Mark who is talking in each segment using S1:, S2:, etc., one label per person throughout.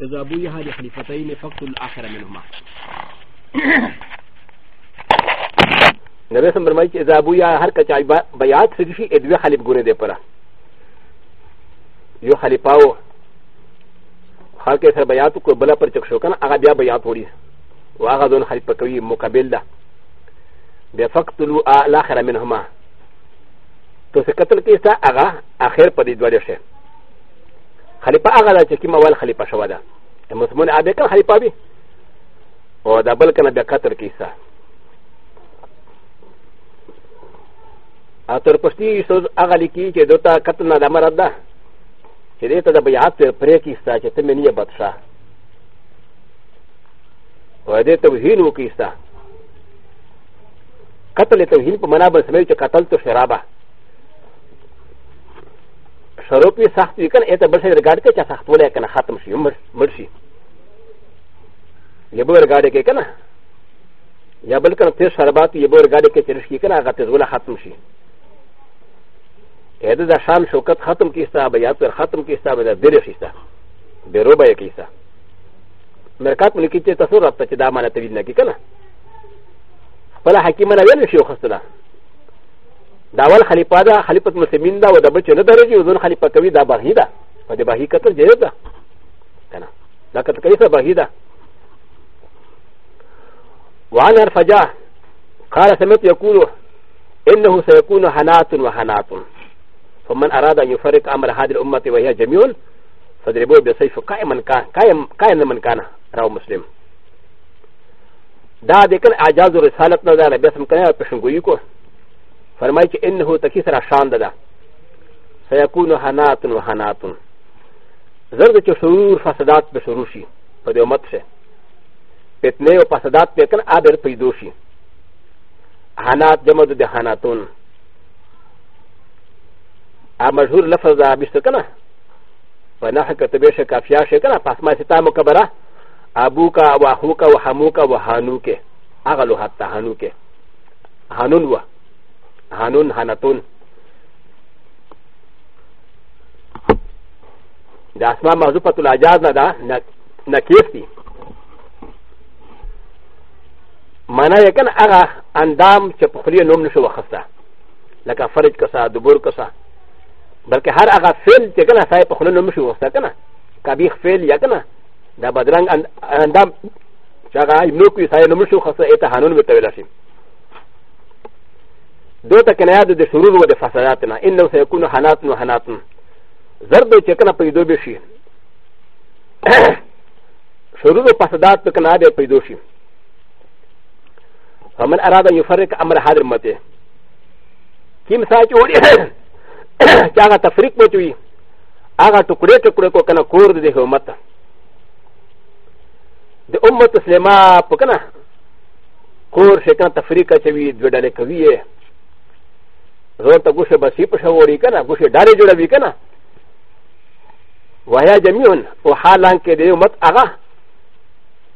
S1: إذا أبويها لخليفتين فقط الآخر منهما نبي سمبر مايك إذا أبويها هر كتاي بيات سجشي إدوي خليف قوني دي پرا يو خليفاو خالك سر بياتو كو بلا پر چكشو كان أغا بيا بيات وري وأغا دون خليف پكوي مقابل ده بفقط الآخر منهما تو سکتل کیسا آغا آخر پدی دوارشه خلیفه هغه ده چې کوم اول خلیفه شوه ده د مسلمان عادی کړه خلیفه وي او دا بل کنه بیا قطر کیسه ا تر پښتي سوز هغه لیکي چې دوتا قتل نه د مراد ده چې دې ته د بیعت پرې کیسه چې ته منیه بدشاه او دې توهین وکیسه قتل توهین په منابر سمې چې قتل تو شرابه شروع پی سخت وی کن ایتا بل شای رگاڑ که چا سخت ولی کن ختم شی مر شی یبو رگاڑ که کن یا بل کن تیز شربات یبو رگاڑ که چرش کی کن آغا تیز ولی ختم شی ایتا دا شام شوکت ختم کیستا با یا پر ختم کیستا با دا دیر شیستا بیرو با یا کیستا مرکات ملکی چه تصور رابطه چه دا مانا تبید نکی کن خپلا حکیمانا ویلو شیو خستلا دا اول خلیفه ده خلیفه مسلمین ده او د بل چې نه درېږي او ځون خلیفه کوي دا بهي ده په دې بهي کتل جایز ده که نه دا کتل کوي څه بهي ده وعن ارفجا قال سمعت يقول انه سيكون حنات وحنات فمن اراد ان يفرق امر هذه الامه وهي جميع فضربوه بالسيف قائما كان قائما من كان راو مسلم دا د کل اعجاز رسالت نه دا نبی سم کړی او پښنګوي کو فرمای چې انه تکی سره شان ده سيكون حنات وحنات زرد چې شرور فسادات به شروع شي په دې امت شه فتنه او فسادات په کله عابر پیدا شي حنات جمع د حناتون ا مشهور لفظ ده بشت کنه په نحو کې تبه شه کافیا شه کنه پس ما ستا مکبره ابو کا واخو کا وحمو کا وحانو کې اغلو حتا حانو کې حانون وه هانون هانتون د اسما موضوع په تلاجاز نه ده نکیف دي معنا یې کنه هغه اندام چې په خلی نوم نشو وخسته لکه فرج کسا دبور کسا بلکې هر هغه فعل چې کنه سای په خلی نوم نشو وخسته کنه کبیخ فعل یا کنه دا بدرنګ اندام چې هغه نو کوي سای نوم نشو وخسته اته هانون به تویل شي どたかなやでしゅるうでファサダーな、いんのせくのはなとのはなと。ザルドチェックなペイドビシー。しゅるうファサダーとかなでペイドシー。ファマンアラダユファレクアマハルマテ。キムサチオリア、キャガタフリクモチュイ、アガトクレチョクレコカナコーディヘオマタ。で、おもとすれま、ポカナ。コーシェカンタフリカチェビ、ドゥダレカビエ。زور ته ګوشه بسې په شوړي که نه ګوشې ډالې جوړوي که نه ویا جمیون او حالانکې د یو مت هغه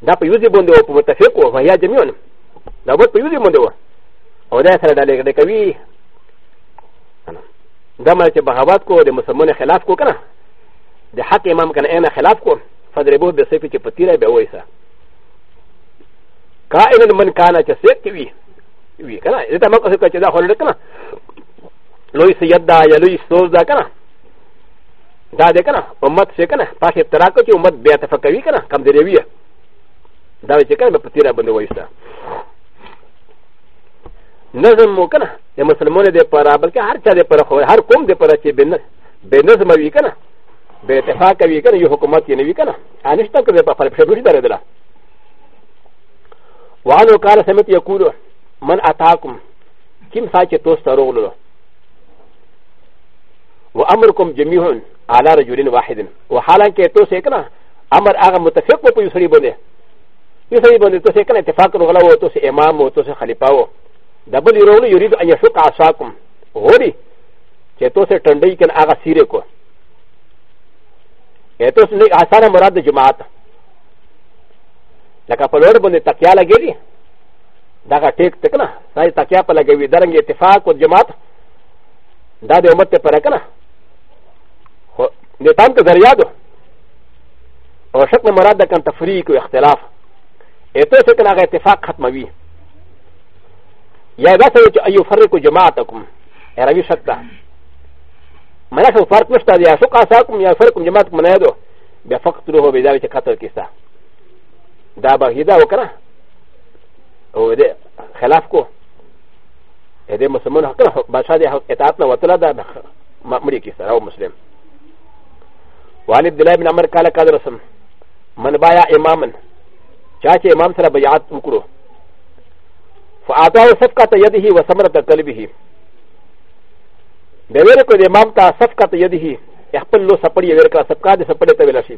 S1: دا په یوځې باندې وو په متفق وو ویا جمیون دا بد په یوځې باندې وو او دا سره ډالې ګډې کوي دا مله چې بغاوت کو د مسلمان خلاف کو که نه د حق امام که نه اینا خلاف کو فدربوه بسیفې چې په تیره به وایسه کائن من کانه چې سیک وي وي که نه دته مه کوه چې دا خو لړ که نه لوی سید دا یا لوی سوز دا کنه دا دی کنه امت څه کنه پاک ابترا کو چې امت بیا تفکوي کنه کمزوري وي دا چې کنه په تیرا باندې وایسته نظم مو کنه د مسلمانانو د پاره بلکې هر چا د پاره خو هر قوم د پاره چې بن بے نظم وي کنه بے اتفاق وي کنه یو حکومت یې نه وي کنه انشته کړي په فرق شروع درې دلا وانو کار سمت یقول من اتاکم کیم ساچه توست روغلو وامركم جميعا على رجل واحد وحالانكي توسيكنا امر اغا متفق و يسري بني يسري بني توسيكنا اتفاق رغلا و توسي امام و توسي خليفه و دبل يرولو يريد ان يشق عصاكم غوري چه توسي تندي كن اغا سيري کو توسي ني عصانا مراد جماعت لکه په لور باندې تکیا لګېږي دغه ټیک ټک نه دا تکیا په لګوي درنګ اتفاق او جماعت دا د امت پر کنه でパンとザリアド。おしゃくのマラダカンタフリーク、エクテラフ。エトセカナゲテファクハマビ。やだせいちあゆファリクジャマータコム。エラビシャタ。マラシャファクスタディアシュカサコムやファリクジャマータコムネド。ビアファクトルホビザビチカトルキスタ。ダバヒダオカナ。おで、ヘラフコ。エデムスモンハカバシャディアエタアタナワトラダ。マリキスタ、ラオムスリム。وعن عبد الله بن عمر قال قال رسم من بايع اماما شاشه امام سره بيعت وكرو فاعطاه صفقه يده وثمره قلبه د ویل کو د امام ته صفقه يده خپل لو سپړی ویل کړه صفقه د سپړی ته ویل شي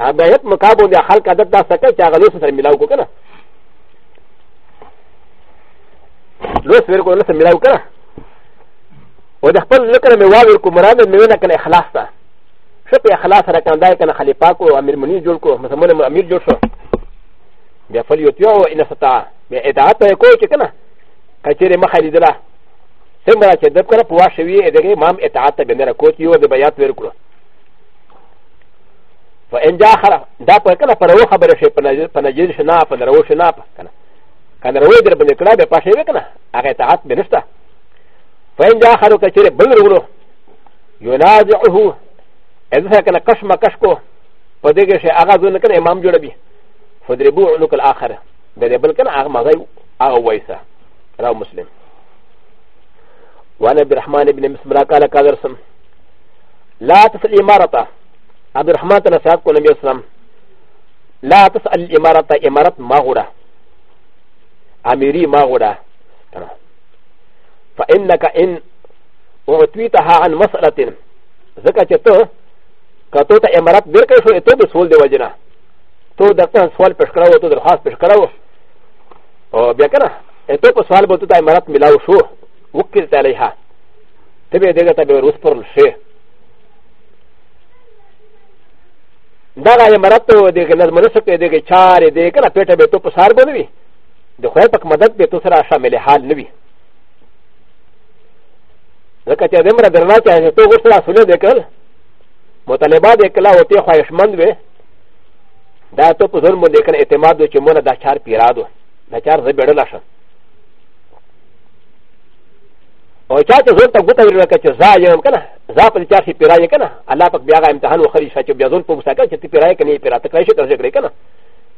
S1: هغه یت مقابو د خلق عادت دا سکل چې هغه لو سره ملاو کو کنه لو سره کو لو سره ملاو کنه و د خپل لکه مې واور کو مراد مې نه کنه اخلاص ته ش په اخلاص سره کنه دای کنه خلیفہ کو امیر منی جوړ کو مسلمان امیر جوړ شو بیا فلیوتیو ان ستا بیا اطاعت یې کو چې کنه کچېره مخه لیدلا څنګه چې دب کنه پوا شوی دغه امام اطاعت ته ګنره کو چې یو د بیات ور کړو فان جا خلا دا په کنه پر و خبره شي په نجیر شنا په درو شنا کنه کنه روي در باندې کړه به پښې وکنه هغه اطاعت بنستا فان جا خلو کچېره بل ورو یو نازعه ا ذ ا كان كش ما كش كو فدغه شي اغا زون كان امام جوړ بي فدربو عنق الاخر دغه بل كان اغا مغي اغا ويسا راو مسلم وانا عبد الرحمن بن مسمرا قال قال رسم لا تسال امارته عبد الرحمن تنا صاحب کو نبی اسلام لا تسال امارته امارت ما غره اميري ما غره فانك ان اعطيتها عن مساله ذكرت カトタエマラッベルカシュエトブスウォルデワジナトダタンスワルペシカラウトルハスペシカラウオビアカナエトブスワルボトタエマラッミラウシュウキルタレハテベデガタベルスポルシェダガエマラトデガナマラスケデガチャーデガナペタベトプサーボルビでほやぱかまだってとさらしゃめれはんねび。だから、でも、だらなきゃ、とごしら、それでかる。مطالبه د کله او ته خواهشمند وې دا ته په ظلم باندې کنه اعتماد و چې مونږ دا چار پیرادو دا چار زبېړل شه او چا ته زور ته ګوته ورنه کچې زا یم کنه زا په چار شي پیرای کنه الله پاک بیا غا امتحان وخري شته بیا ظلم په وسا کنه چې تی پیرای کنه پیرا تکړه شي ترځه کړی کنه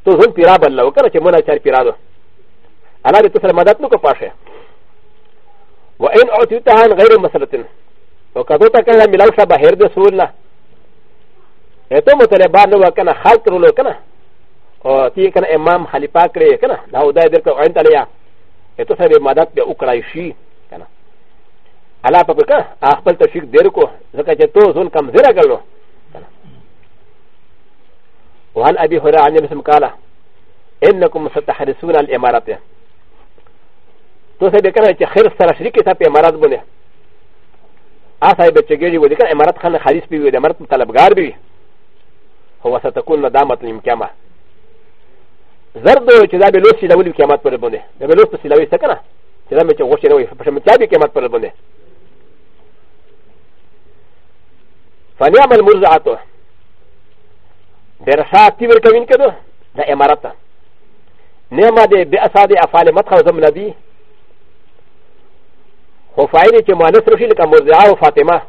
S1: ته ظلم پیرا بل لو کنه چې مونږ چار پیرادو الله دې ته مدد نو کو پاشه وان اوتیتها غیر مسلتن او کدو ته کنه ملاو شبه هر د سورنا ته مطلبان نو کنه خلق رولو کنه او تی کنه امام خلیفہ کړی کنه دا ودای درته عین تلیا ته سره مدد به وکړای شي کنه الا په کنه خپل تشیک دیر کو زکه چې تو ځون کم زیره کړو وعن ابي هريره عن مسلم قال انكم ستحرسون الامارات تو سره کنه چې خیر سره شریک ته په امارات بونه آ صاحب چې ګیږي ودی کنه امارات خان خالص پیوي د امارات طلبګار بي هو ستكون ندامة الامكامة زردو چې دا به لوسی دا ولي قیامت پر باندې دا به لوسی سلاوي سکنه چې دا مې چې غوښه نه وي په شمه چې به قیامت پر باندې فنعم المرزعه ډېر شاتی ورکوین کده د امارت نعمه دې به اساده افعال مدخل زم ندی خو فاعل چې مؤنث رشي لکه مرزعه او فاطمه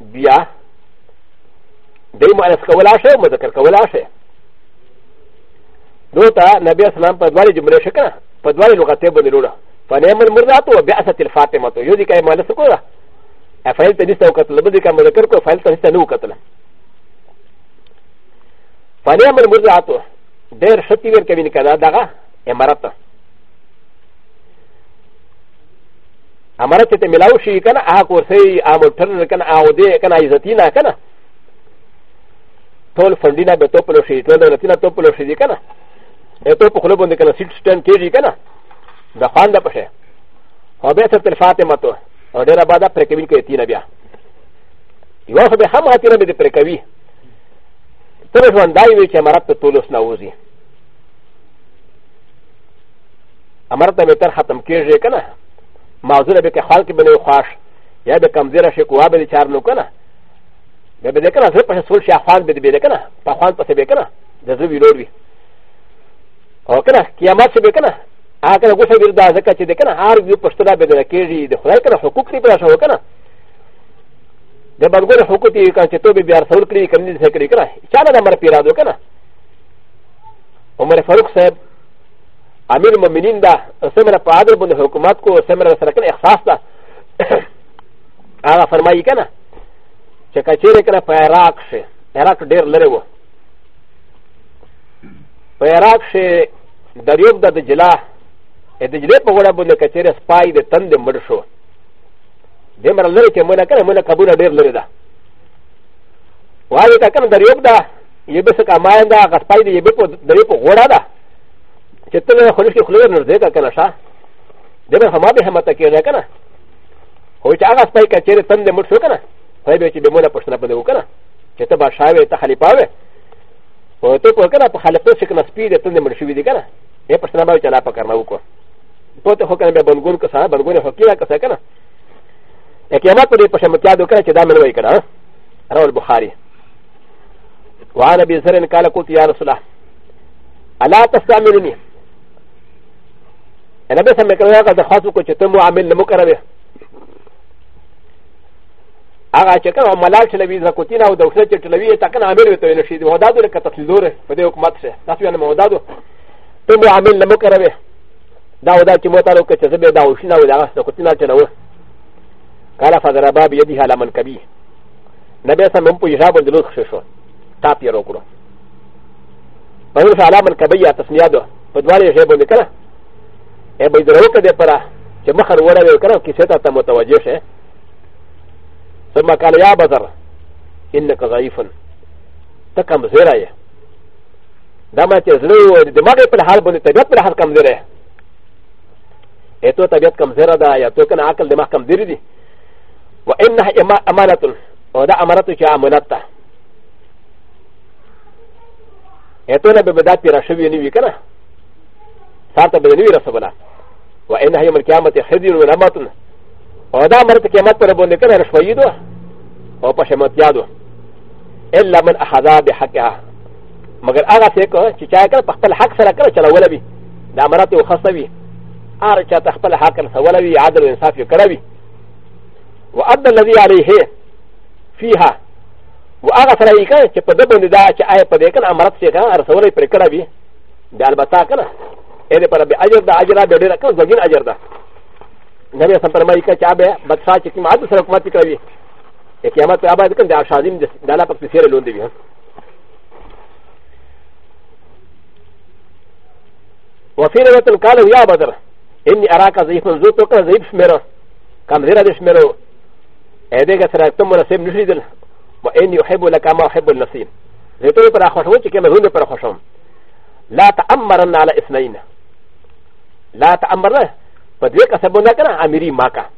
S1: بیا でもあれすかわらしゃ、もだかわらしゃ。どうた、なべやすなんぱどわりじむれしゃか、ぱどわりのかてぶりろら。ファネムルムラト、べあさてるファテマト、よりかいまらすこら。アファイルテニスタウカトルブリカムルクルファイルテニスタウカトル。ファネムルムラト、でるしゃきるけみにかだが、えまらた。アマラテテミラウシーカナ、アコセイ、アモルテルカナ、アオデカナ、イザティナカナ。トルフォンディナベトプロシー、トルティナトプロシーディカナ。エトプロボンディカナシッチンケジカナ。ダファンダパシェ。オベセテルファテマト、オデラバダプレケビケティナビア。ヨハベハマティナビデプレケビ。トルフォンダイウィチアマラトトルスナウズィ。アマラタメタハタムケジカナ。マズレベケハルキベネウハシ。やべかんぜらしこわべりちゃうのかな。でベデカナズルパシャソルシャファンベデベデカナパファンパセベカナデズルビロビオカナキヤマセベカナアカナゴシャビルダーゼカチデカナアルビューパストラベデケリデホライカナホクリプラシャオカナでバルゴルホクティーカンチトビビアソルクリカミセクリカナチャラダマピラドカナオマレファルクセブアミルモミニンダセメラパードルボンのホクマッコセメラサラケンエクサスダアラファマイカナ چې کچېرې کله په عراق شي عراق ډېر لرې وو په عراق شي دریوب د دجله د دجلې په غوړه باندې کچېرې سپای د تندې مړ شو دمر لري کې مونږ کله مونږ قبول ډېر لري دا وایي تا کنه دریوب دا یبه څه کماین دا غسپای دی یبه په دریوب غوړه ده چې ته خلک کې خلک نه ځای کا کنه شاه دمر هم به همت کې نه کنه هو چې هغه سپای کچېرې تندې مړ شو کنه خدای به چې به مونږه پښتنه باندې وکړه چې ته بادشاہ وې ته خلیفہ وې او ته په کنه په خلیفہ شي کنه سپی دې ته مړ شوې دي کنه یې پښتنه باندې چلا پکړنا وکړه په ته هو کنه به بنګون که صاحب بنګون حقیقت کسه کنه قیامت پر پښه متیا د کنه چې دا منوي کنه راول بخاری وعن ابي ذر قال قلت يا رسول الله الا تستعملني انا بس مكرهه قد خاصو کو چې ته مو عامل نه مو کروي هغه چې کنه ملال چلوي زکوتین او دوسه چې چلوي تا کنه عامل وته نشي دی هدادو لکه تفصیلور په دې حکومت شه تاسو یې مودادو ته مو عامل نه مکروي دا ودا چې مو تعلق چې زبې دا وشینه ولا زکوتین چلوه قال فضربا بيده على منكبي نبي سم هم په حجاب د لوخ شو تاپ یې وکړو په ورته على منكبي تسنیادو په دواره یې باندې کړه اے بيدرو کده پره چې مخر وره وکړو کیسه ته متوجه شه ثم قال يا بدر انك ضعيف تكم زرايا دما تزلو دماغي في الحال بني تبيت في الحال كم زرايا اتو تبيت كم زرا دا يا تو كان عقل دماغ كم زري دي وانها امانه ودا امانه يا امانه اتو نبي بدا تيرا شوي ني كنا صارت بدني رسبنا وانها يوم القيامه خزي ونعمه او دا مرت قیمت پر بوند کنه رشویدو او پشمت یادو الا من احدا بحقها مگر هغه څه کو چې چا کړ په خپل حق سره کړ چلول وي دا مرت یو خاصه وي ار چا ته خپل حق سره ول وي عادل او انصاف یې کړوي و اد الذي عليه فيها و هغه سره یې کړ چې په دې باندې دا چې آی په دې کړ امرت څه کړ ار سره یې پر کړوي دا البته کړ اې پر به اجر دا اجر دا ډېر کړ زګین اجر دا なべさんパマイカチャベ、バサチキマトサクマティカビ。エキャマトアバディカンダーシャディン、ダラパクセルロンディア。وفي روايه قال يا بدر اني اراك زيف زوتك زيف سميرا كم زيرا دشميرو اديك سرقتم ولا سيم نشيدل واني احب لك ما احب النسيم زيتو برا خوشون كما زون برا خوشون لا تامرن على اثنين لا تامرن パディカサボナカラ、アミリマカ。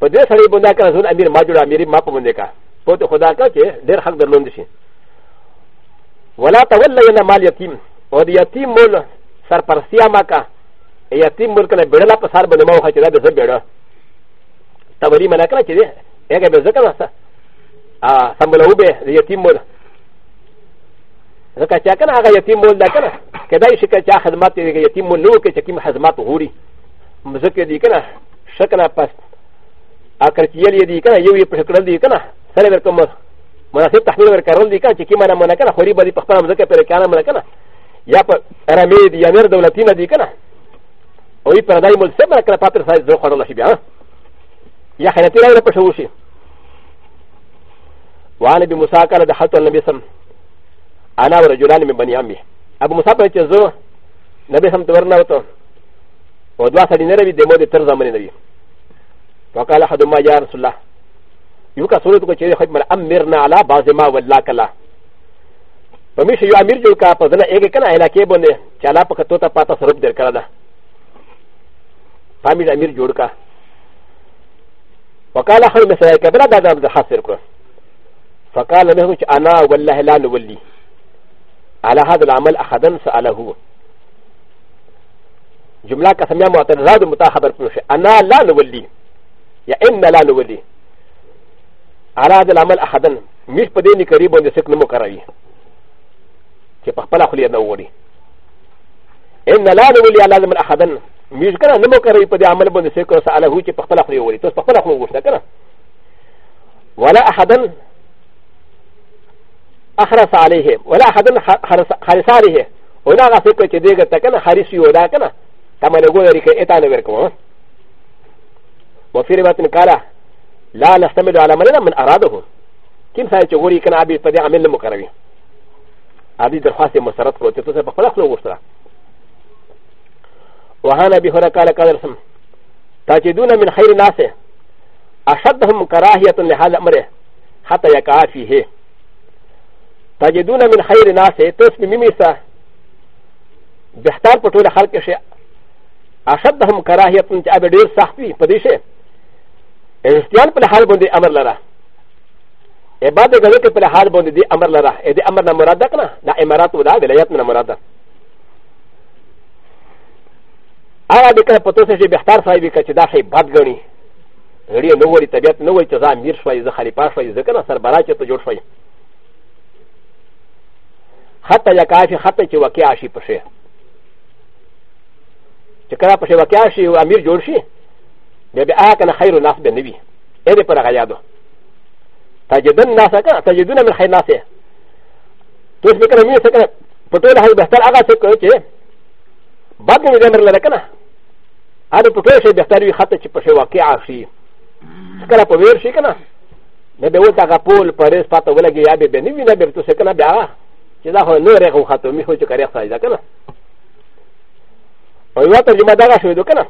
S1: パディサリボナカラズ、アミリマジュラ、アミリマポモネカ。ポトホダカケ、デルハグロンデシン。ウォラタウェルナマリアティム、オディアティムモル、サパシアマカ、エアティムモルカレベラパサーバネマウハチラデザベラ。タブリマナカチデ、エゲベザカラサ、サムラウベ、エアティムモル。ځکه چې کنه هغه یتیم مول ده کنه کدای شي که چا خدمت یې یتیم مول نو کې چې کوم خدمت غوري مزکه دی کنه شکنه پس اکر کیل یې دی کنه یو یې په شکل دی کنه سره ورکوم مناسب تحویل ورکړل دی کنه چې کومه نه منه کنه خوري به په خپل مزکه پر کنه منه کنه یا په رمې دی یا نر دولتي نه دی کنه او یې پردای مول سره کنه پاتر سایز دوه خورل شي بیا یا خیرتی راوړ په شوشي وعن ابي موسى قال دخلت النبي صلى الله عليه وسلم انا ورجلان من بني عمي ابو مصعب چې زه نبي سم تورنا وته او دوا سړي نه روي د مو د تر زمانه نبي وقال احد ما يا رسول الله یو کا سورته کو چې خدمت امرنا على بعض ما ولا کلا پمیشه یو امیر جوړ کا په ځنه یې کنه علاقې باندې چالا په کتو ته پاته سرپ در کړل دا پامیشه امیر جوړ کا وقال احد مسایک بلا دا د حاصل کړ فقال له چې انا والله لا نولي على هذا العمل أحدا سأله جملة كسمية معترضات متاخبر كنوش أنا لا نولي يا إن لا نولي على هذا العمل أحدا مش بديني قريب وندي سكن مكروي كي بخبلا خلي نولي إن لا نولي على هذا العمل أحدا مش كنا نمكروي بدي عمل بندي سكن سأله كي بخبلا خلي نولي توس بخبلا خلي نولي ولا أحدا احرس عليه ولا حدن حرس عليه ولا غفق تديك تكن حرس يودا كنا كما نقول لك اتانا بركم وفي روايه قال لا نستمد على من من اراده كم سايت غوري كان ابي قد عمل مقربي ابي درخواست مسرت کو ته ته په خپل وسره وهان ابي هره قال قال رسم تجدون من خير الناس اشدهم كراهيه لهذا الامر حتى يقع فيه تجدون من خير ناس تسمي ميميسا بحتار بطول خلق شيء اشدهم كراهية انت ابي دير صحبي بديشي الاستيان بالحال بندي امر لرا اباد غزك بالحال بندي امر لرا ادي امرنا مرادكنا نا امارات ودا ولاياتنا مرادا انا بكره بطوسي بحتار صاحبي كتداحي بدغني غري نوري طبيعت نوري تزامير شوي زخالي باشوي زكنا سربراجة تجور شوي حتى يكاشي حتى يوكاشي بشي تكرا بشي وكاشي وامير جورشي بابا كان خير الناس بنبي ايه برا غيادو تجدن ناسك تجدن من خير ناسه تشبك رمي سكر بطول هاي بهتر اغا سكر اوكي بعد من الامر لكنا هذا بطول شيء بهتر وي حتى بشي وكاشي تكرا بوير شي كنا なべおたがポールパレスパトウェルギアビベニビナベトセカナビア چې دا خو نو رغه خاطر می خو چې کاری اخته ده کنه او یو ترجمه دا شوی دو کنه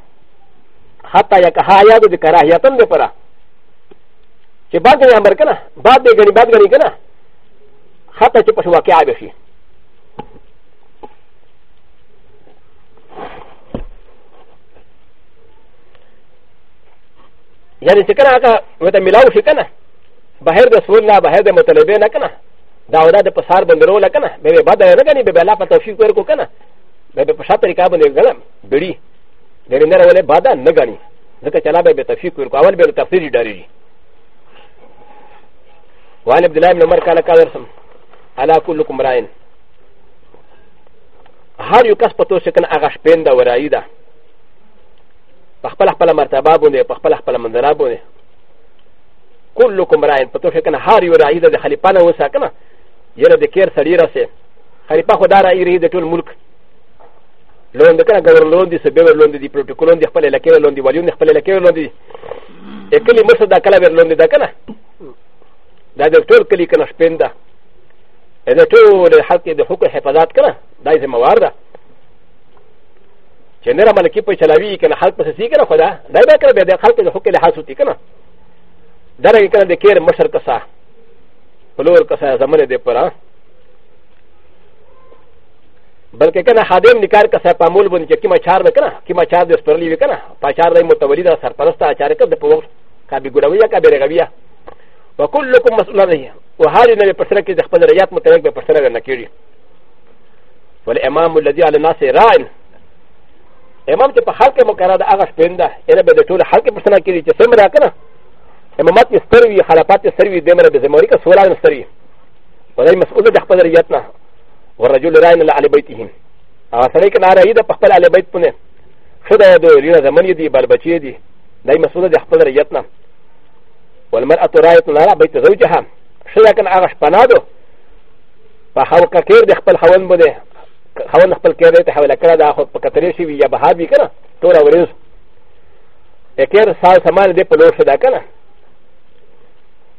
S1: حتی یک حیا د کراهیتن ده پره چې بعد یې امر کنه بعد یې غنی بعد غنی کنه حتی چې په واقعا به شي یعنی چې کنه هغه وته ملاو شي کنه بهر د سور نه بهر د مطلبې نه کنه ダウダでパサーバンドローラカナ、ベベバダーラガニベベラパタフィクエコカナ、ベベパシャタリカバンデガナ、ベリ、ベリナレバダ、ナガニ、ザカチャラベベタフィクエコアワベルタフィリダリ。ワレブライムのマカラカラスム、アラコルコムライン。ハリュカスパトシェケンアガシペンダウライダ。パパラパラマタバボネ、パパラパラマンダラボネ。كلكم راين فتوشكنا هاري ورايدا لحالي بانا وساكنا يرى بكير سريرة سي خريبا خدارا يري دتول ملك لون دكنا غور لون دي سبب لون دي بروتوكول دي خپل لکه لون دي وليون خپل لکه لون دي اکلی مرسه دا کلا بیر لون دي دا کنه دا د ټول کلی کنه شپنده دا ټول حق د حقوق حفاظت کنه دا یې موارد ده چې نره ملکی په چلاوی کنه خلق په سسی کنه خدا دا به کنه به د خلق د حقوق لحاظ وتی کنه دا رنګ کنه د کیر مشر کسا پلور کسا زمن دے پرا بلکہ کنا خادم نکار کسا پامول بن چکی مچار دے کنا کی مچار دے سپرلی وی کنا پاچار دے متولی دا سرپرستا اچار کد پوغ کا بی گڑویا کا بی رغویا وکلکم مسئول رہی وحالی نبی پسرک کی دخپل ریات متعلق بے پسرک نکیری والامام الذي على الناس رائن امام چې په خلک مقرره د هغه شپینده یعنی به د ټول خلک پرسنه کړي چې څومره که نه امامات يستروي خلافات يستروي دمر بزماريك سولا يستروي ولا مسؤول ده خبر رياتنا والرجل راين على بيتهم اغسنيك نارا يدا بخبر على بيت بنه خدا يدو يرينا زمن يدي بالبچي دي داي مسؤول ده خبر رياتنا والمرأة رايت نارا بيت زوجها شدا كان اغش بنادو فخو ككير ده خبر خوان بده خوان خبر كير ده حوالا كرا ده خود بكتريشي ويا بهاد بي كنا تورا ورز اكير سال سمان ده پلوش ده كنا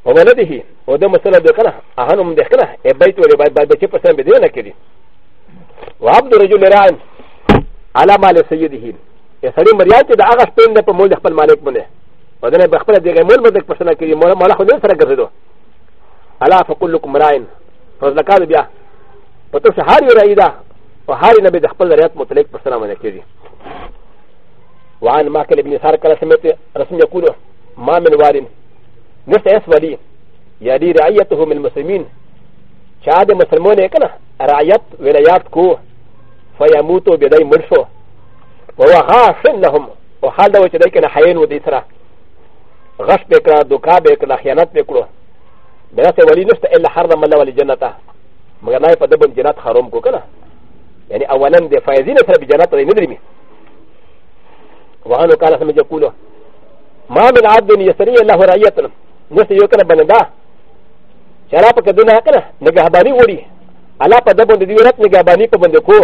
S1: ولده و ده مسألة بكنا أهانهم دخنا البيت والبيت بعد بيت بسام بدينا كذي وعبد الرجل راعي على مال سيده يسالي مريان تدا أغاش بين ده بمول دخل مالك منه ودنا بخبر ديغا مول بدك بسنا كذي مولا مولا خو دين سرا قرزدو ألا فكلكم راعي فزلكاد بيا پتر شهاري راعي ده وهاري نبي دخل ريات مطلق بسنا منه كذي وعن ماكل ابن سار كلا سمعت رسم يقول ما من وارين نفس اسودي يعني رعايته من المسلمين شاد مسلمون يكنا رعايت ولايات كو فيموتوا بداي مرشو وهو غاش لهم وحال دوت ديكنا حيين وديسرا غش بكرا دوكا بكرا خيانات بكرو بنات ولي نفس الا حرم الله ولجنته مغناي فدبن جنات حرام كو كنا يعني اولا دي فايزين ترى بجنات ولا ندري وعنو قال سمجا كولو ما من عبد يسري الله رعايتنا نو سه یو کنه بندا چې را په کدونه کنه نگهبانی وړي الله په دبون دې ورت نگهبانی په بند کو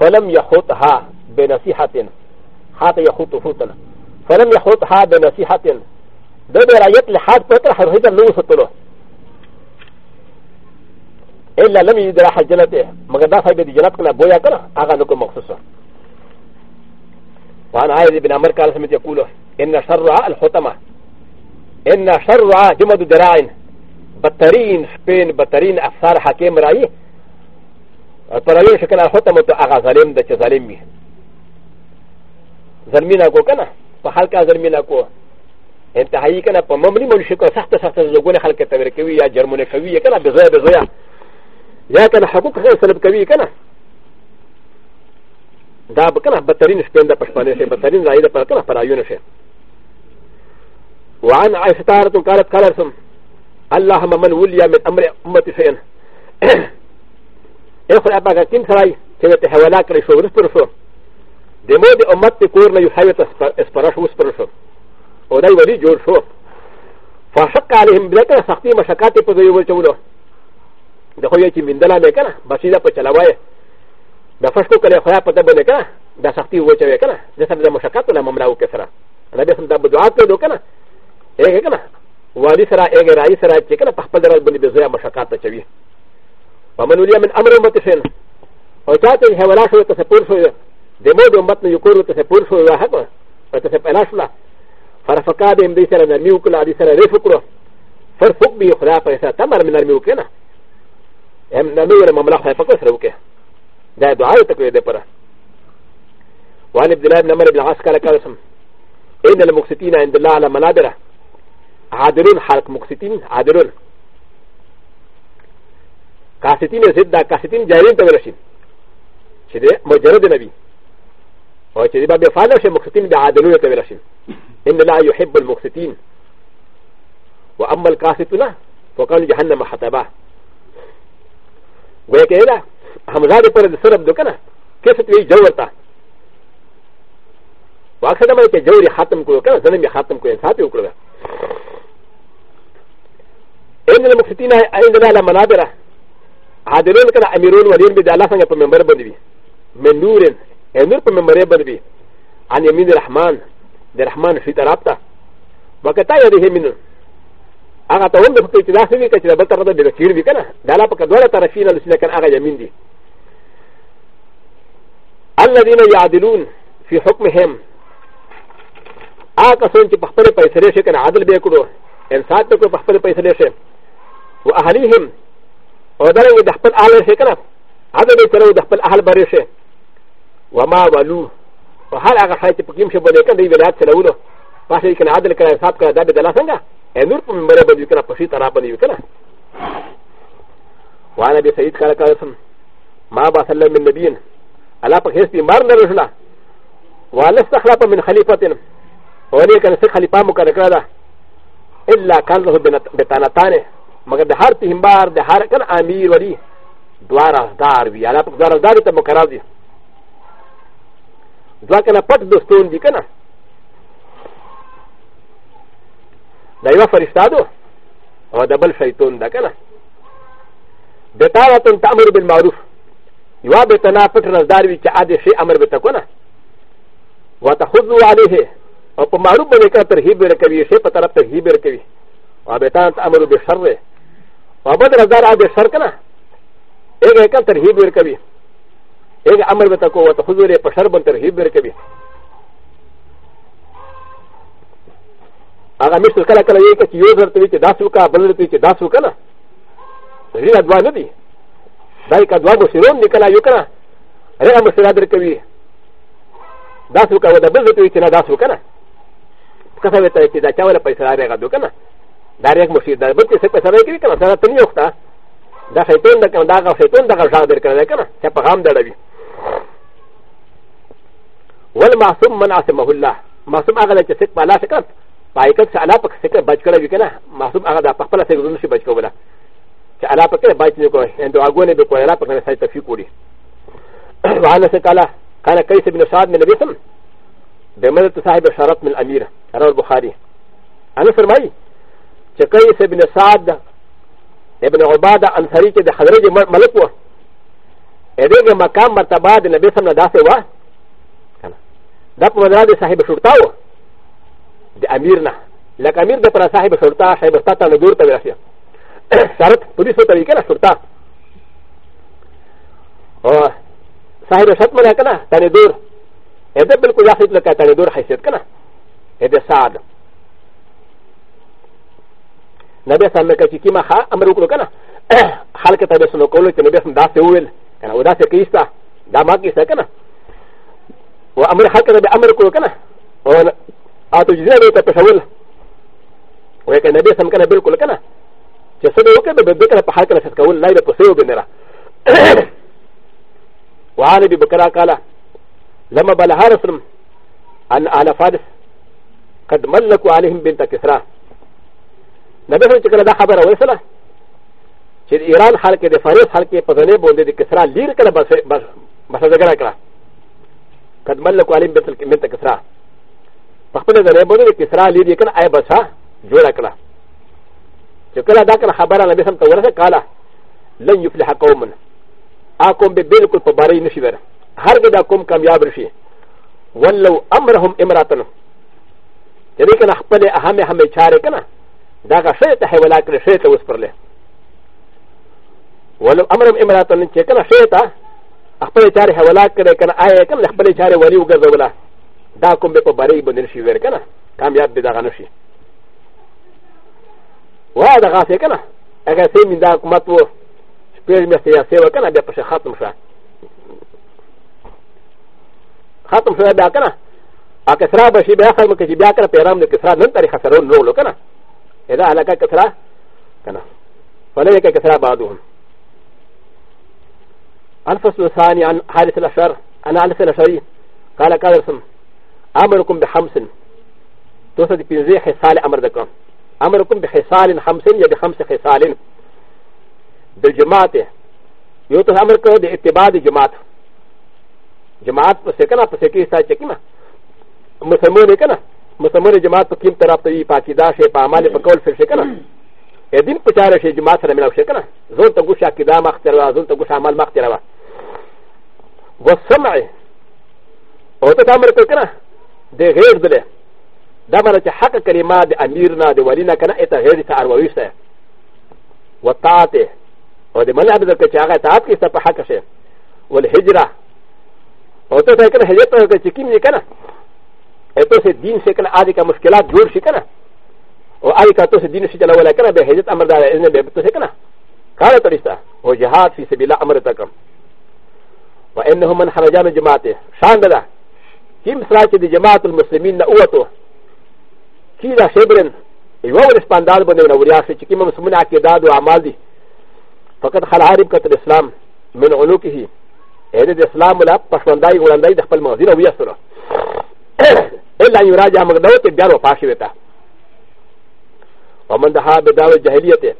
S1: فلم يخطها بنصيحه حتى يخطه فوتنا فلم يخطها بنصيحه د دې رايت له حد پتر هر هیڅ نو ستلو الا لم يدرح جنته مگر دا صاحب دې جنت کنه بویا کنه هغه نو کو مخصوصه وعن عائد بن عمر قال سمعت يقول ان شر الحطمه ان شرع جمد درائن بطرين سبين بطرين افسار حكيم رأي پرالو شکل ختم تو اغا ظالم د چ ظالم می ظلمینا کو کنه په خلکا ظلمینا کو انتهایی کنه په مملی مول شکل سخت سخت زګونه خلک تبر کوي یا جرمونه کوي کنه بزوی بزوی یا کنه حقوق غیر سلب کوي کنه دا بکنه بطرین سپین د پښپانه شه بطرین رای د پکنه پرایونه شه وعن عائشة قالت قال رسم اللهم من ولي من أمر أمتي شيئا اخر أبا كم سراي كانت حوالا كريشو ورسپرشو دمو دي أمت كورنا يحيوت اسپرش وسپرشو وداي ولي جور شو فشق عليهم بلکر سختی مشکاتی پا دوی ورچولو دخو یکی مندلا میکنه بسیده پا چلاوائه دا فشکو کلی خویا پا دبنه کنه دا سختی وچوه کنه دسر دا مشکاتو لما ملاو کسره نبی سم دا بدعات کرو کنه اګه کنه والي سره اګه راي سره چې کنه په خپل درال باندې به زیا مشقات اچوي ومن ولي من امر امت شن او چاته حواله شو ته سپور شو د مو د امت نه یو کور ته سپور شو واه کنه او ته په لاشلا فرفقا به دې سره نرمي وکړه دې سره ریف وکړه فرفق به خدا په حساب تمر من نرمي وکړه هم نرمي ور مملا خو په سره وکړه دا دعا ته کوي دې پره وعن عبد الله بن عمر بن العاص قال قال ان المقسطين عند الله على منابره عادلون حلق مقسطين عادلون قاسطين زد قاسطين جاهلين تبرشين شده مجرد نبي وشده باب فالش مقسطين بعادلون تبرشين إن لا يحب المقسطين وأما القاسطون فقالوا جهنم حطبا ويكي إلا همزاد پر سرب دو کنا کیسے تو یہ جوور تھا واقعہ میں کہ جوری ختم کو کنا زنم ختم کو انصاف ہی اکڑا ان المقصدين عندنا على منابره عادلون كان اميرون ولين بدي الله سنه بمنبر بدوي من نور النور بمنبر بدوي عن يمين الرحمن الرحمن في ترابطه وكتا يده منه هغه ته وند په ابتدا سوي کچ بل تر د بکیر دي کنه دا لا په کډوره طرفین له سینه کنه هغه یمین دي الذين يعدلون في حكمهم هغه څنګه چې په خپل فیصله شي کنه عادل به کړو انصاف ته په خپل فیصله شي و اهلهم و درنگ دخپل اهل شي کنه هذا به ترو دخپل اهل بری شي وما ولو و هر هغه شی چې پکیم شي بده کنه دی ولایت چلولو پاسې کنه عدل کنه حساب کنه دا به دلا څنګه نور په منبر باندې کنه پښې ترا باندې کنه وانا به سید کړه کړه سم ما با سلم من نبیین الله په هیڅ بیمار نه رسوله والاستخلاف من خلیفتن ولې کنه څه خلیفہ مقرر کړه الا کان له بتانتانه مگر د هر پیغمبر د هر کن امیر ولی دوه رازدار وي الله په دوه رازدار ته مقرر دي دوه کنه پټ دوستون دي کنه دا یو فرشتہ دو او د بل شیطان دا کنه بتاوتن تامر بالمعروف یو به تنا پټ رازدار وي چې اده شی امر به تکونه وتخذوا عليه او په معروف باندې کړه ترهیب ورکوي شی په طرف ترهیب ورکوي او به تاسو امر به شر و ب د ر ز ا ر ا د سر کنا ایک ایک ترہیب ور کبھی ایک امر بتا کو تو حضور پشر بن ترہیب ور کبھی اگر مثل کلا کلا یہ کہ یو زر توی کہ داسو کا بل توی کہ داسو کنا ری ادوا ندی دای کا دوا کو سیرون نکلا یو کنا ری امر سرا در کبھی داسو کا ودا بل توی کہ داسو کنا کسا وتا کہ دا چاولا پیسہ رے گا دو کنا ダレクモシーダーブティセペサレキリカナサラピニオクタダセトンダカンダガセトンダガジャーデルカナセパハムダレビウォルマスムマナセマウラマスムアガレチセパラセカンパイカツアラパクセカバチカラビカナマスムアガダパパラセグルシバチコブラチアラパケバチニコエンドアゴネビコエラパケナサイトフィクリワナセカラカナカイセミノサーメネビサム بمدة صاحب شرط من الأمير رواه البخاري أنا فرمائي چې قیس ابن سعد ابن عباده انصاری چې د حضرت ملک و دغه مقام مرتبه د نبی سم نه داسې و دا په مدار د صاحب شورتا و د امیر نه لکه امیر د پر صاحب شورتا صاحب شورتا ته نګور ته راشي شرط پولیس په طریقه نه شورتا او صاحب شرط مله کنه تنه دور اته بالکل داسې لکه تنه دور حیثیت کنه اته سعد なべさんのかききまはあまるくかな。はかたべそのころてのべさんだせおい。かなおだせきした。だまきしたかな。おあまるはかたべあまるくかな。おあとじられたペシャウル。おやかなべさんからべるくかな。じゃそれをかべべからはかたせかおないでこせおべなら。わあれびべからかな。لما بلغ رسول ان على فارس قد ملكوا عليهم بنت كسرى なぜかだはばらわせら。چې ایران حال کې د فارس حال کې په ځنې باندې د کسرا لیر کړه بس بس ځګړه کړه قدمل له کوالیم بتل کې منته کسرا په خپل ځنې باندې د کسرا لیر یې کړه آی بس ها جوړ کړه چې کله دا کړه خبره نبی سم ته ورسه کاله لن یفلح قوم اقوم به بالکل په باري نشي ور هرګه دا قوم کامیاب شي ولو امرهم امراتن چې دې کنه خپل اهم اهم چاره کنه だがシェイタヘヴァラクレシェイタウスプレウォルアムラムエムラトンチェケナシェイタアプレチャーヘヴァラクレケナアイケンアプレチャーヘヴァリウガザウラダコンベポバリブネシウェルケナカミヤビダガノシウォアダガセケナアガセミダコマトウスペルメセヤセワケナデプシャハトムシャハトムシャダケナアカサラバシベアハムケジビアカペラムデキサランタリハサロンローロケナ اذا هلك كثرة كنا فلم يك كثرة بعضهم الفصل الثاني عن حارث الأشر عن حارث الأشري قال كادرسم أمركم بحمس توسد بنزي حصال أمركم أمركم بحصال حمس يا بخمس حصال بالجماعة يوتس أمركم باتباع الجماعة جماعة پسے کنا پسے کی حصہ چکی نا مسلمان ہے کنا مسلمان جماعت په کوم طرف ته وي په عقیده شي په عمل په کول سره شي که نه یا دین په چاره شي جماعت سره ملاو شي که نه زور ته ګوش عقیده مخ ته راوه زور ته ګوش عمل مخ ته راوه وسمع او ته امر کړ که نه د غیر دله دا باندې چې حق کلمه د امیر نه د ولی نه که نه اته غیر ته اروي شته وطاعت او د منع بدل که چې هغه اطاعت کې ستا په حق شي والهجره او ته ته که نه هجرت ته چې کیم یې که نه ا ت س دين سكن ا د ي ك مشكلات جور سكنا و ا د ي ك ت س دين سكن ولا كنا بهجت امر دار اذن بهبت سكنا قال تريستا و جهاد في سبيل الله امر تكم و إ ن ه من خرج من جماعته شان بدا كم سراج د جماعه المسلمين نوته كيلا شبرن يوم اسباندال بنو نورياسي كم مسلمين عقيدات و اعمال دي فقد خلع ربكه الاسلام من علوكه هذا الاسلام لا قشونداي ولانداي دخل موزين و يسره الا يراجع مغدوت بيارو فاشوتا ومن دها بداوى جاهليته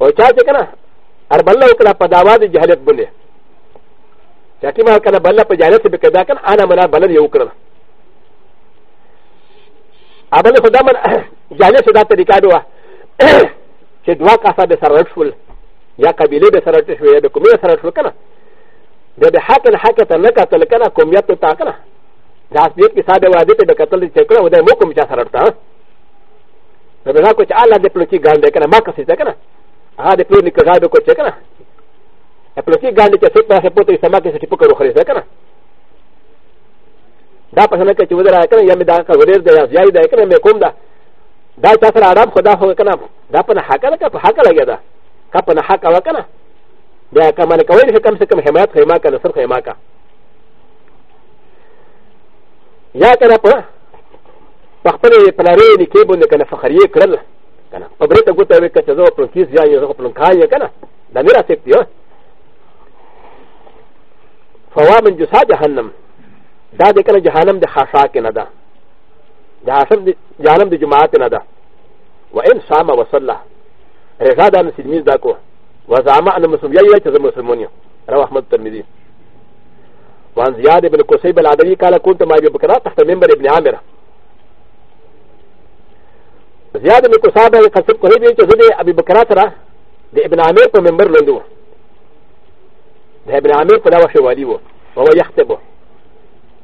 S1: وشاشه كنا اربلا وكلا بداوى جاهلت بني شاكي ما كان بلا بجاهلت بكذا كان انا منا بلا يوكرا ابل خدام جاهلت دا طريقه دوا شدوا كاسا بسرعه يا قبيله بسرعه شويه بكميه سرعه شويه كنا ده بحاكي الحاكي تلقى تلقى كميه تلقى ダスディキサダワディテベカトリチェクラウデモコミチャサラタウェザコチアラデプロキガンデカナマカシテカナアデプロニカザドコチェカナアプロキガンデチェセパセポティサマケセポコロハリセカナダパセネケチウデラカナヤメダカウデルデアジャイデカナメコンダダチャサラダムコダホカナダパナハカナカパハカラゲダカパナハカワカナダカマネカウェルシャカムセカムヘマカヘマカナサムヘマカ یا کنه په په خپل پلارې لیکي باندې کنه فخرې کړل کنه په برته ګوته وې کچې زو پر کیس یا یو خپل کای کنه دا میرا سپ دی فوا من جسا جهنم دا د کنه جهنم د خاصا کې نه ده جهنم د جهنم د جماعت نه ده وان صام وصلى رضا ده مسلمین دا کو وزعما ان مسلمان یا چې مسلمان یو رواه احمد ترمذی وعن زياد بن قصيب العدوي قال كنت مع ابي بكر تحت منبر ابن عامر زياد بن قصاب قصيب قصيب يجوز ابي بكر ترى ابن عامر في منبر لندو ابن عامر فلا وشي والي وهو يخطبه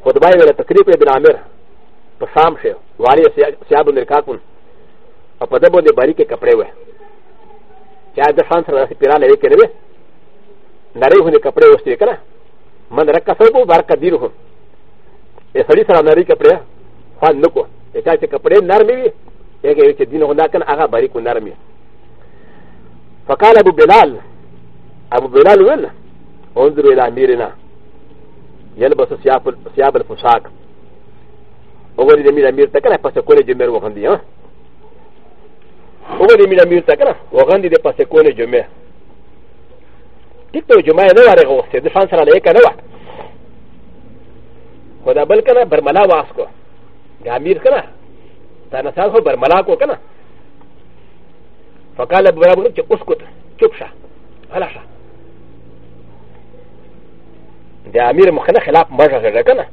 S1: خطبه الى تقريب ابن عامر فشام شيء والي سياب الركاكون فقدبوا لباري كقبره وه كان ده شانس راسي بيرا لوي كده نريه هني كقبره وستي كده من رکا سبو بارکا دیر ہو اے سڑی سرا نری کپڑے خوان نکو اے چاچے کپڑے نرمی وی اے کہ وچ دین ہونا کن آغا باری کو نرمی فقال ابو بلال ابو بلال ول انظر الى اميرنا يلبس ثياب ثياب الفساق وګورې د امیر امیر تکنه پس کولې جمعه وغندې ها وګورې امیر امیر تکنه وغندې د پس کولې جمعه ټیک ته جمعه نه واره غوښته د شان سره نه کنه وا خو دا بل کنه برملا واس کو دا امیر کنه دا نسال خو برملا کو کنه فقال ابو ربه چې اسکت چوپ شه هلا شه د امیر مخنه خلاف مجه غږه کنه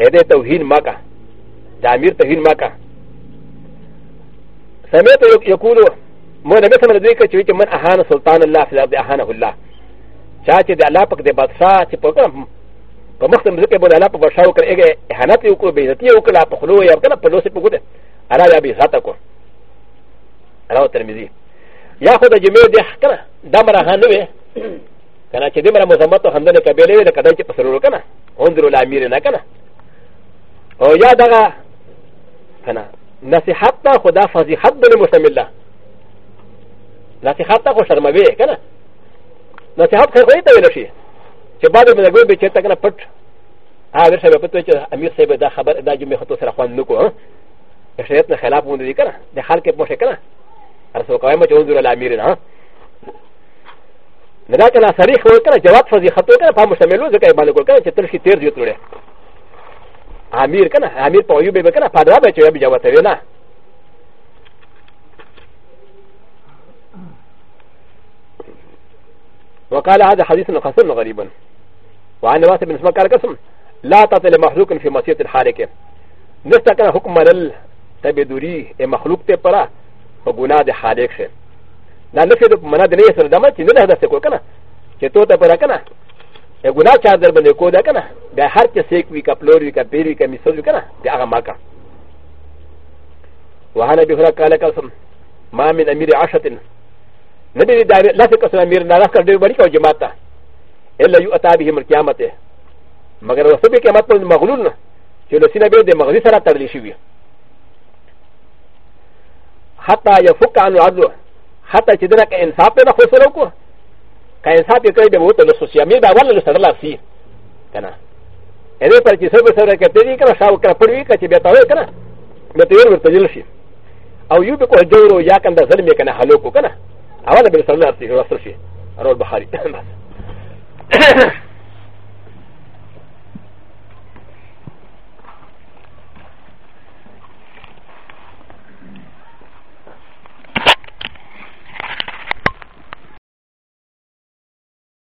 S1: اې دې توهین ماکا د امیر توهین ماکا سمعت يقولوا もなべさまでかちゅうちまんあはな sultan Allah フィラであはな Allah。チャーチであらぱくでばさちぽかん。パマスムズケボラパシャオクエゲ、ハナティウコベザティウコラパフローヤーカラパロセポグデ。アラヤビザタコ。アラオテミディ。ヤホダジメディアカラ、ダマラハンドウェイ。カナチデマラモザマトハンドネカベレーカダチパソロカナ。オンドラミレナカナ。おやだが、カナ。なせはったほだファジハッドルムスタミラ。نصيحت ته خو شرموي که نه نصيحت خو یې ته ویل شي چې بعد به لګوي به چېرته که نه پټ هغه ورشه به پته چې امیر صاحب دا خبر دا جمعې خو تو سره خوند نه کو د شریعت نه خلاف وندې که نه د خلک پوه شي که نه رسول کوي چې انظر له امیر نه نه دا که نه صریح وایي که نه جواب فضي خط وایي که نه په مشتمل وو ځکه یې باندې کول که نه چې تل شي تېر جوړ امیر که نه امیر په ویو به که نه په ادرا به چې بیا جواب ته ویي نه وقال هذا حديث قسم غريب وعن نواس بن اسمك القسم لا تطل مخلوق في مسيرة الحركة نستا كان حكم ملل تبدوري مخلوق تبرا وغنا د حالك شه دا نفي د منا د نه سره دمه چې نه هدف کو کنه چې تو ته پرا کنه ا غنا چار در باندې کو دا کنه دا هر څه سیک وی کپلور وی کبیری کمی سوز کنه دا هغه ماکا وهنا به هر کال قسم ما من امیر عشتن ن ب ي د ا ر ي ل ا س ك س ن ا م ي ر ن ا ل ا ك ر د ي ر بريك و ج م ا ت ا إلا ي ؤ ت ى بهم ا ل ك ي ا م ت ه مگر وصف ك ي ا م ت ا مغلول ش ل س ي ن ب ي د مغزي سرا ترلي شوي حتى يفك عن العدل حتى تدرك انصاب ب خسروكو ك انصاب يكري بوت لسوسيا ميدا ولا لسرلا سي كنا ا ل ي ف ر ت ي سبب سرك تدري كنا شاو كنا فروي كنا تبيتاوي كنا بتير برتجلشي او يبقى الجورو يا كنا زلمي كنا هلوكو كنا اولا بالسلام نعطي رسول شيء رواه البخاري